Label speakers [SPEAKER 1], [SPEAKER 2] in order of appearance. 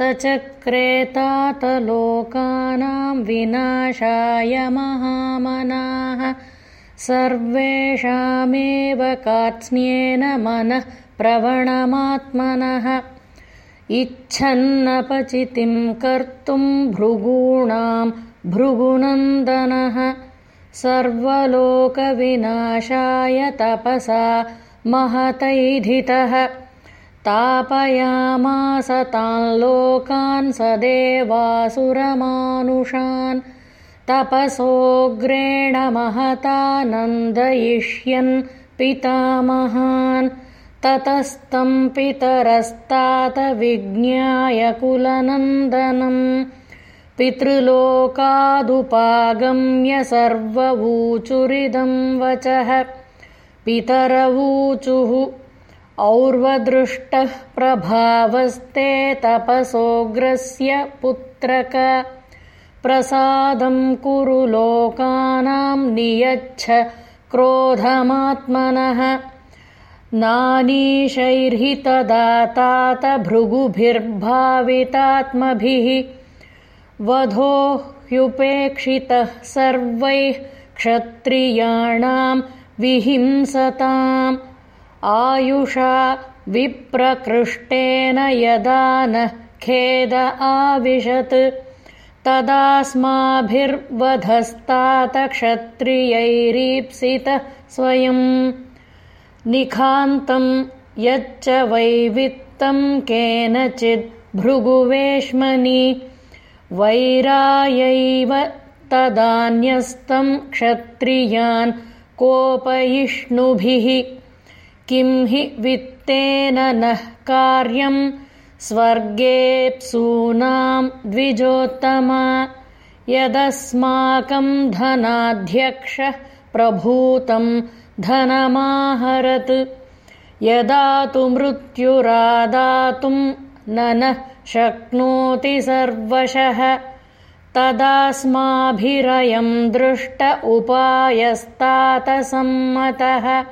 [SPEAKER 1] चक्रेतातलोकानां विनाशाय महामनाः सर्वेषामेव कात्स्न्येन मनः प्रवणमात्मनः। इच्छन्नपचितिं कर्तुं भृगूणां भृगुनन्दनः। सर्वलोकविनाशाय तपसा महतैधितः तापयामास तान् लोकान् स देवासुरमानुषान् तपसोऽग्रेण महतानन्दयिष्यन् पितामहान्। ततस्तं पितरस्तात विज्ञाय कुलनन्दनम्। पितृलोकादुपागम्य सर्ववूचुरिदं वचः। पितरवूचुः और्वदृष्टः प्रभावस्ते तपसोऽग्रस्य पुत्रक। प्रसादं कुरु लोकानां नियच्छ क्रोधमात्मनः। नानीशैर्हि तदा भृगुभिर्भावितात्मभिः। वधो ह्युपेक्षितः सर्वैः क्षत्रियाणां विहिंसताम् आयुषा विप्रकृष्टेन यदा न खेद आविशत् तदास्माभिर्वधस्तातक्षत्रियैरीप्सितः स्वयम् निखान्तं यच्च वैवित्तं केनचिद् भृगुवेश्मनि वैरायैव तदान्यस्तं क्षत्रियान् कोपयिष्णुभिः किं हि वित्तेन नः कार्यं? स्वर्गेऽप्सूनां द्विजोत्तमा। यदस्माकं धनाध्यक्षः प्रभूतं धनमाहरत्। यदा तु मृत्युरादातुं न नः शक्नोति सर्वशः। तदास्माभिरयं दृष्ट उपायस्तातसम्मतः